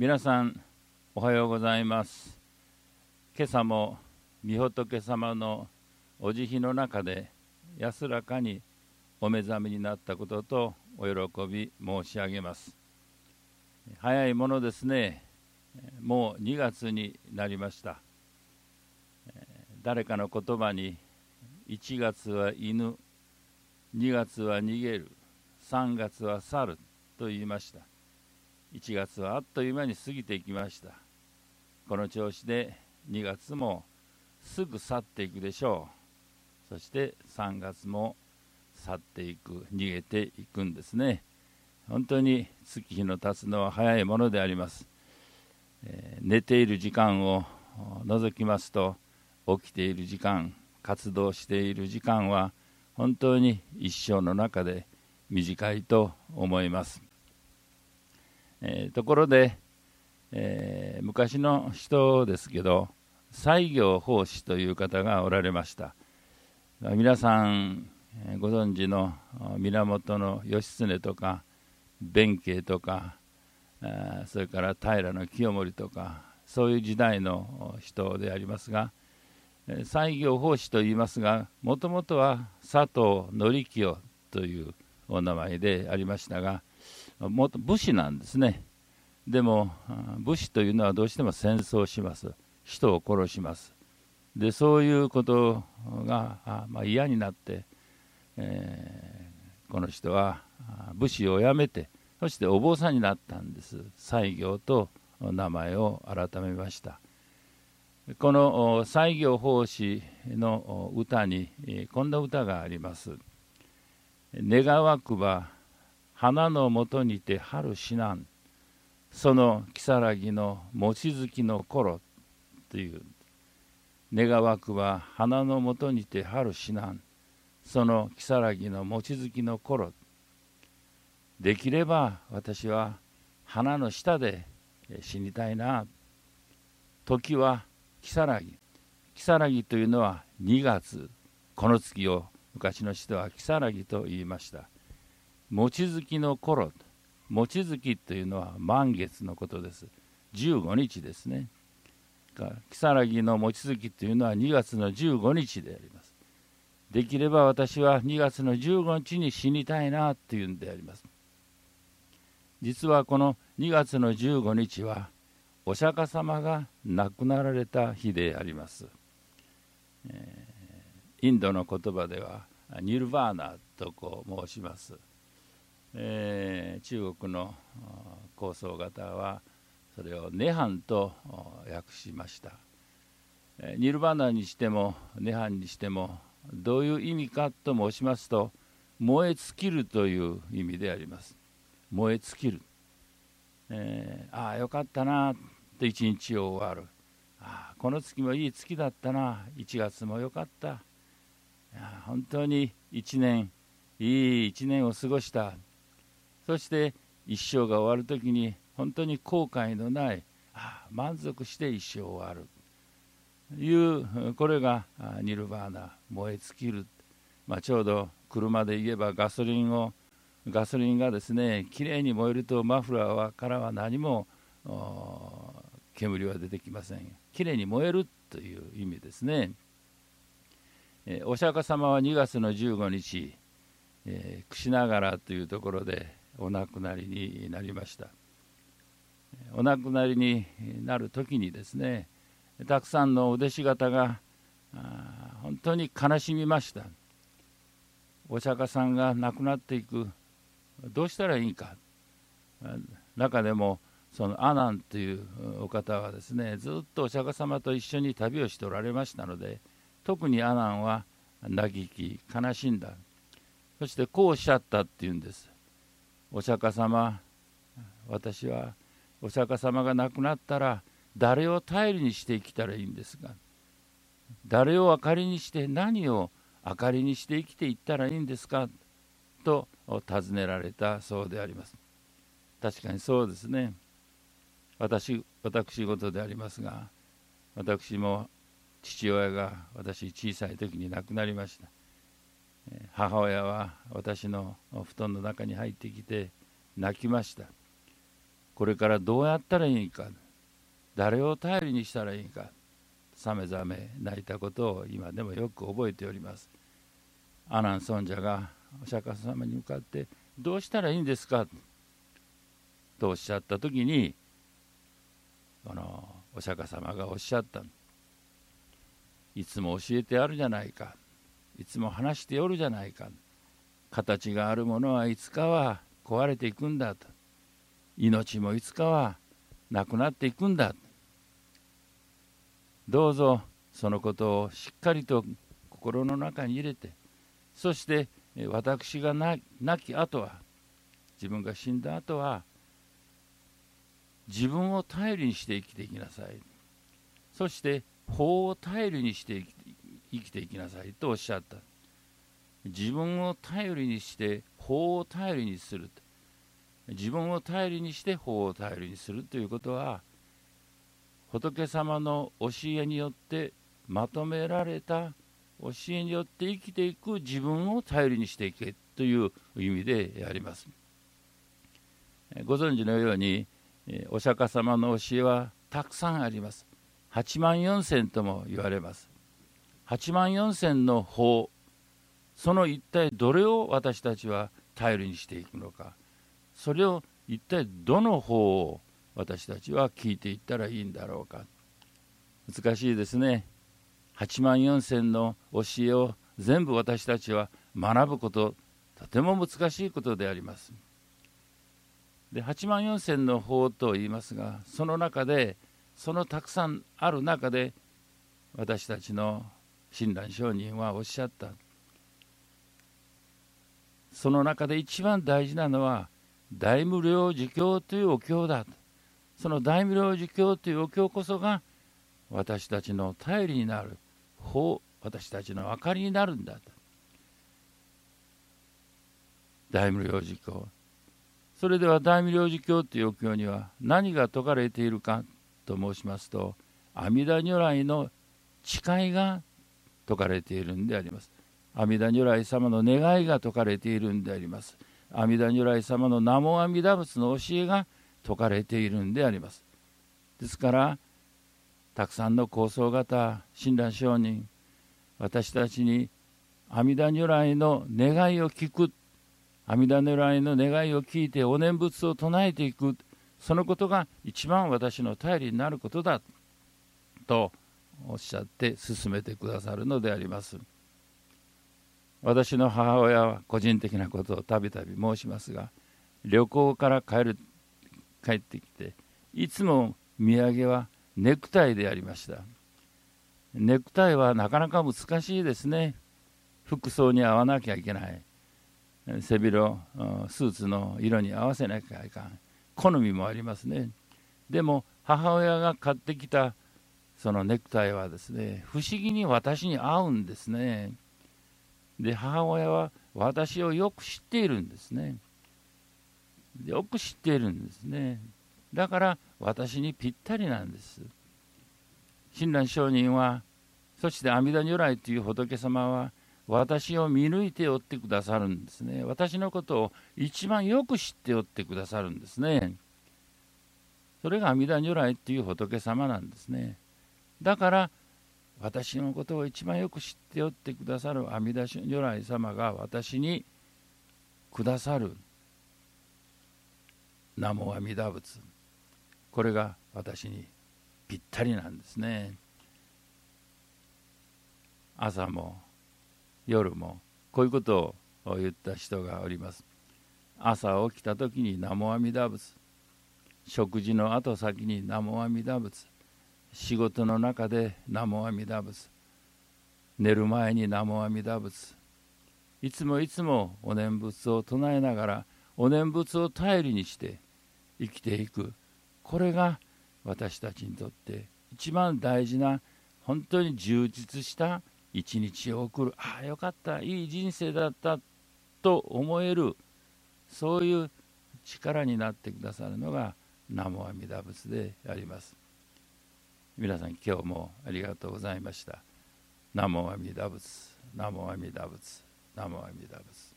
皆さんおはようございます。今朝も御仏様のお慈悲の中で安らかにお目覚めになったこととお喜び申し上げます。早いものですね。もう2月になりました。誰かの言葉に1月は犬2月は逃げる3月は去ると言いました。1月はあっという間に過ぎていきました。この調子で2月もすぐ去っていくでしょう。そして3月も去っていく逃げていくんですね。本当に月日の経つのは早いものであります、えー、寝ている時間を除きますと起きている時間活動している時間は本当に一生の中で短いと思います、えー、ところで、えー、昔の人ですけど西行法師という方がおられました。皆さんご存知の源義経とか弁慶とかそれから平清盛とかそういう時代の人でありますが西行法師と言いますがもともとは佐藤紀清というお名前でありましたがも武士なんですね。でも武士というのはどうしても戦争します。人を殺します。でそういうことがあ、まあ、嫌になって、えー、この人は武士を辞めてそしてお坊さんになったんです。西行と名前を改めました。この西行法師の歌にこんな歌があります「願わくば花のもとにて春死なん。その如月の望月の頃」という「願わくば花のもとにて春死なん。その如月の望月の頃」できれば私は花の下で死にたいな。時は如月。如月というのは2月。この月を昔の人は如月と言いました。望月の頃望月というのは満月のことです。15日ですね。如月の望月というのは2月の15日であります。できれば私は2月の15日に死にたいなというんであります。実はこの2月の15日はお釈迦様が亡くなられた日であります、えー、インドの言葉ではニルバーナとこう申します、えー、中国の構想型はそれを涅槃と訳しました。ニルバーナにしても涅槃にしてもどういう意味かと申しますと燃え尽きるという意味であります。燃え尽きる、えー、ああよかったなで一日を終わる。ああこの月もいい月だったな。1月も良かった。本当に1年いい1年を過ごした。そして一生が終わる時に本当に後悔のないあ満足して一生終わる。いうこれがニルバーナ燃え尽きる、まあ、ちょうど車で言えばガソリンをガソリンがですねきれいに燃えるとマフラーからは何も煙は出てきません。きれいに燃えるという意味ですね、えお釈迦様は2月の15日、えー、櫛ながらというところでお亡くなりになりました。お亡くなりになる時にですねたくさんのお弟子方が本当に悲しみました。お釈迦さんが亡くなっていくどうしたらいいか。中でもそのアナンというお方はですねずっとお釈迦様と一緒に旅をしておられましたので特にアナンは嘆き悲しんだ。そしてこうおっしゃったっていうんです。お釈迦様私はお釈迦様が亡くなったら誰を頼りにして生きたらいいんですが誰を明かりにして何を明かりにして生きていったらいいんですか？と尋ねられたそうであります。確かにそうですね。私私事でありますが私も父親が私小さい時に亡くなりました。母親は私の布団の中に入ってきて泣きました。これからどうやったらいいか誰を頼りにしたらいいかさめざめ泣いたことを今でもよく覚えております。アナン尊者がお釈迦様に向かってどうしたらいいんですかとおっしゃった時にこのお釈迦様がおっしゃった。いつも教えてあるじゃないか。いつも話しておるじゃないか。形があるものはいつかは壊れていくんだと。命もいつかはなくなっていくんだどうぞそのことをしっかりと心の中に入れてそして私が亡き後は自分が死んだ後は自分を頼りにして生きていきなさい。そして法を頼りにして生き生きていきなさいとおっしゃった自分を頼りにして法を頼りにする自分を頼りにして法を頼りにするということは仏様の教えによってまとめられた教えによって生きていく自分を頼りにしていけという意味であります。ご存知のようにお釈迦様の教えはたくさんあります。8万4千とも言われます。8万4千の法その一体どれを私たちは頼りにしていくのかそれを一体どの法を私たちは聞いていったらいいんだろうか。難しいですね。8万4千の教えを全部私たちは学ぶこととても難しいことであります。で8万4千の法と言いますがその中でそのたくさんある中で私たちの親鸞上人はおっしゃった。その中で一番大事なのは大無量寿経というお経だ。その大無量寿経というお経こそが私たちの頼りになる法私たちの明かりになるんだ。と大無量寿経それでは大無量寿経というお経には何が説かれているかと申しますと阿弥陀如来の誓いが説かれているんであります。阿弥陀如来様の願いが説かれているんであります。阿弥陀如来様の南無阿弥陀仏の教えが説かれているんであります。ですからたくさんの高僧方親鸞上人私たちに阿弥陀如来の願いを聞く阿弥陀如来の願いを聞いてお念仏を唱えていくそのことが一番私の頼りになることだとおっしゃって進めてくださるのであります。私の母親は個人的なことをたびたび申しますが旅行から帰る帰ってきていつも土産はネクタイでありました。ネクタイはなかなか難しいですね。服装に合わなきゃいけない。背広スーツの色に合わせなきゃいかん。好みもありますね。でも母親が買ってきたそのネクタイはですね不思議に私に合うんですね。で母親は私をよく知っているんですね。よく知っているんですね。だから私にぴったりなんです。親鸞上人はそして阿弥陀如来という仏様は私を見抜いておってくださるんですね。私のことを一番よく知っておってくださるんですね。それが阿弥陀如来という仏様なんですね。だから私のことを一番よく知っておってくださる阿弥陀如来様が私にくださる。南無阿弥陀仏。これが私にぴったりなんですね。朝も夜もこういうことを言った人がおります。朝起きた時に南無阿弥陀仏。食事の後先に南無阿弥陀仏。仕事の中で南無阿弥陀仏。寝る前に南無阿弥陀仏。いつもいつもお念仏を唱えながらお念仏を頼りにして生きていく。これが私たちにとって一番大事な本当に充実した一日を送る。ああよかった。いい人生だった。と思える。そういう力になってくださるのが南無阿弥陀仏であります。皆さん今日もありがとうございました。南無阿弥陀仏。南無阿弥陀仏。南無阿弥陀仏。